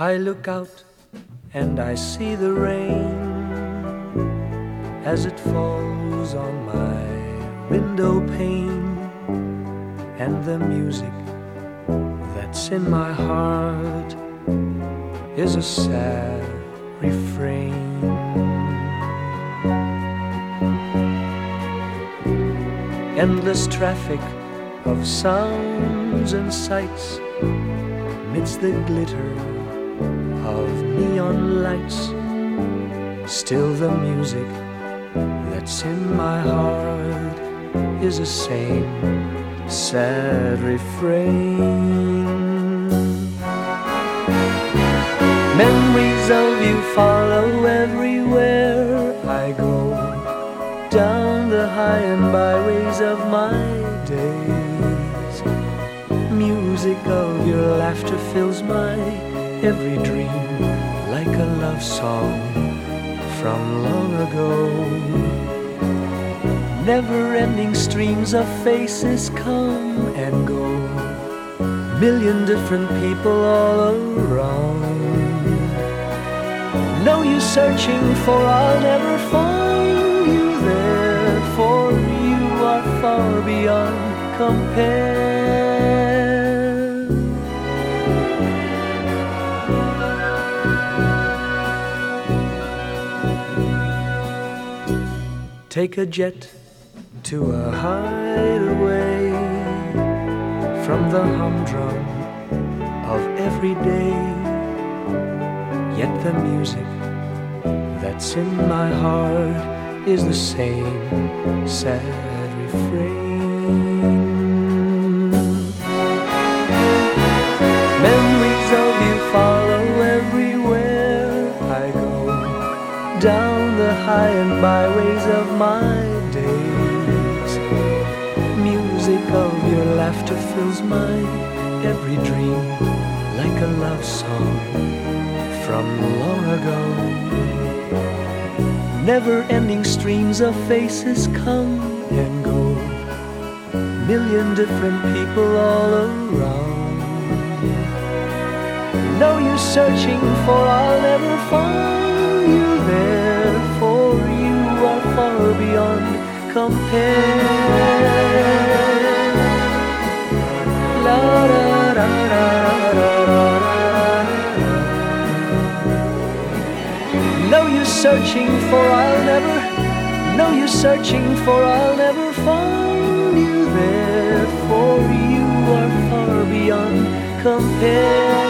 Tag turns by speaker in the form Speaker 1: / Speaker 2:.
Speaker 1: I look out and I see the rain as it falls on my window pane and the music that's in my heart is a sad refrain. Endless traffic of sounds and sights amidst the glitter of neon lights. Still, the music that's in my heart is the same sad refrain. Memories of you follow everywhere I go down the high and byways of my days. Music of your laughter fills my every dream like a love song from long ago. Never ending streams of faces come and go. Million different people all around. No use searching for, I'll never find you there. For you are far beyond compare. Take a jet to a hideaway from the humdrum of every day. Yet the music that's in my heart is the same sad refrain. Memories of you follow everywhere I go down the high and byways of my days. Music of your laughter fills my every dream like a love song from long ago. Never ending streams of faces come and go. Million different people all around. No use searching for, I'll never find compare. La da da. No use searching for, I'll never. No use searching for, I'll never find you there. For you are far beyond compare.